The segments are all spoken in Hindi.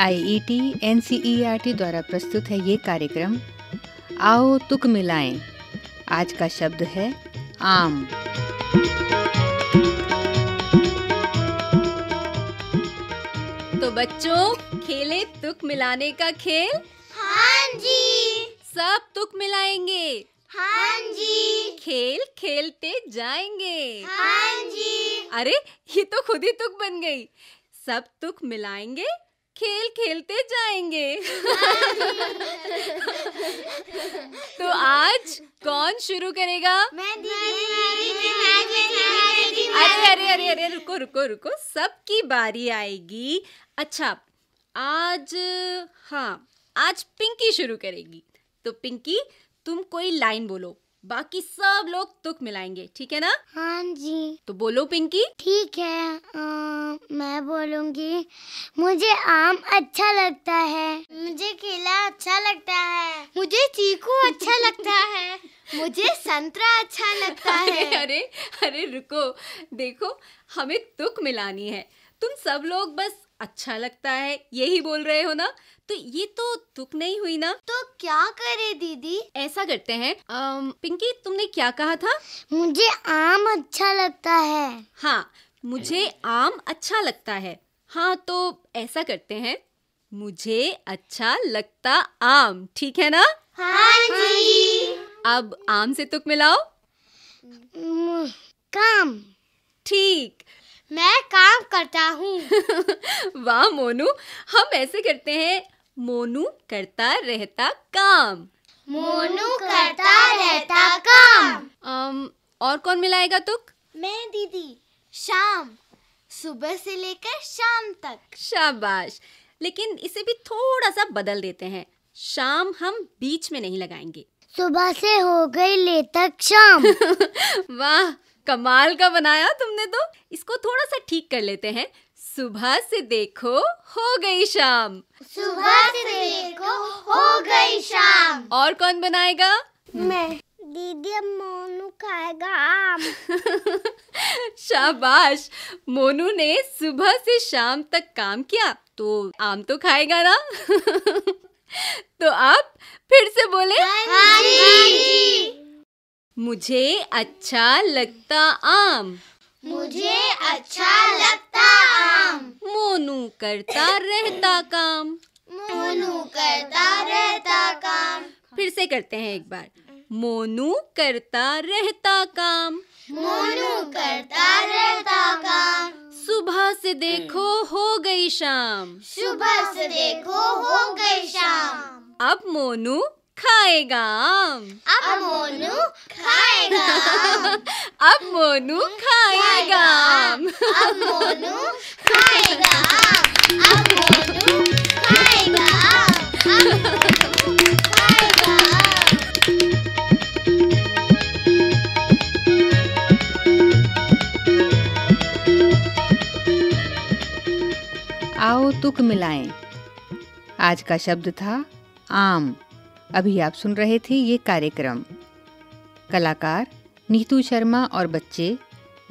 आई ई टी एन सी ई द्वारा प्रस्तुत है ये कार्यक्रम। आओ तुक मिलाएँ। आज का शब्द है आम। तो बच्चों खेले तुक मिलाने का खेल। हाँ जी। सब तुक मिलाएँगे। हाँ जी। खेल खेलते जाएँगे। हाँ जी। अरे ये तो खुद ही तुक बन गई। सब तुक मिलाएँगे खेल खेलते जाएँगे। तो आज कौन शुरू करेगा? मैं दीदी अरे अरे अरे अरे रुको रुको रुको सबकी बारी आएगी। अच्छा आज हाँ आज पिंकी शुरू करेगी। तो पिंकी तुम कोई लाइन बोलो बाकी सब लोग तुक मिलाएँगे ठीक है ना? हाँ जी। तो बोलो पिंकी। ठीक है आ, मैं बोलूँगी मुझे आम अच्छा लगता है। मुझे केला अच्छा लगता है। मुझे चीकू अच्छा लगता है। मुझे संतरा अच्छा लगता अरे है। अरे अरे रुको। देखो हमें तुक मिलानी है। तुम सब लोग बस अच्छा लगता है यही बोल रहे हो ना? तो ये तो तुक नहीं हुई ना? तो क्या करे दीदी? ऐसा करते हैं अम, पिंकी तुमने क्या कहा था? मुझे आम अच्छा लगता है। हाँ मुझे आम अच्छा लगता है। हाँ तो ऐसा करते हैं मुझे अच्छा लगता आम ठीक है ना? हाँ जी। अब आम से तुक मिलाओ। काम। ठीक। मैं काम करता हूँ। वाह मोनू। हम ऐसे करते हैं मोनू करता रहता काम। मोनू करता रहता काम। अम, और कौन मिलाएगा तुक? मैं दीदी। शाम। सुबह से लेकर शाम तक। शाबाश। लेकिन इसे भी थोड़ा सा बदल देते हैं। शाम हम बीच में नहीं लगाएँगे। सुबह से हो गई ले तक शाम। वाह कमाल का बनाया तुमने तो। इसको थोड़ा सा ठीक कर लेते हैं। सुबह से देखो हो गई शाम। सुबह से देखो हो गई शाम। और कौन बनाएगा? मैं। दीदी अब मोनू खाएगा आम। शाबाश। मोनू ने सुबह से शाम तक काम किया तो आम तो खाएगा ना? तो आप फिर से बोले। हाँ जी। मुझे अच्छा लगता आम। मुझे अच्छा लगता आम। मोनू करता रहता काम। मोनू करता रहता काम। फिर से करते हैं एक बार। मोनू करता रहता काम। मोनू करता रहता काम। सुबह से देखो हो गई शाम। सुबह से देखो हो गई शाम। अब मोनू खाएगा आम। अब मोनू खाएगा। अब मोनू खाएगा आम। अब मोनू खाएगा। अब मोनू खाएगा। आम अब मोनू खाएगा। आम आओ तुक मिलाएँ। आज का शब्द था आम। अभी आप सुन रहे थे ये कार्यक्रम। कलाकार, नीतू शर्मा और बच्चे,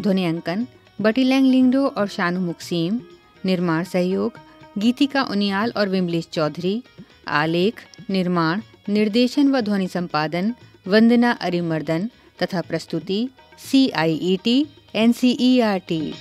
ध्वनि अंकन बटीलैंग लिंगडो और शानू मुक्सीम, निर्माण सहयोग, गीतिका उनियाल और विमलेश चौधरी, आलेख, निर्माण, निर्देशन व ध्वनि संपादन, वंदना अरिमर्दन तथा प्रस्तुति C I E T N C E R T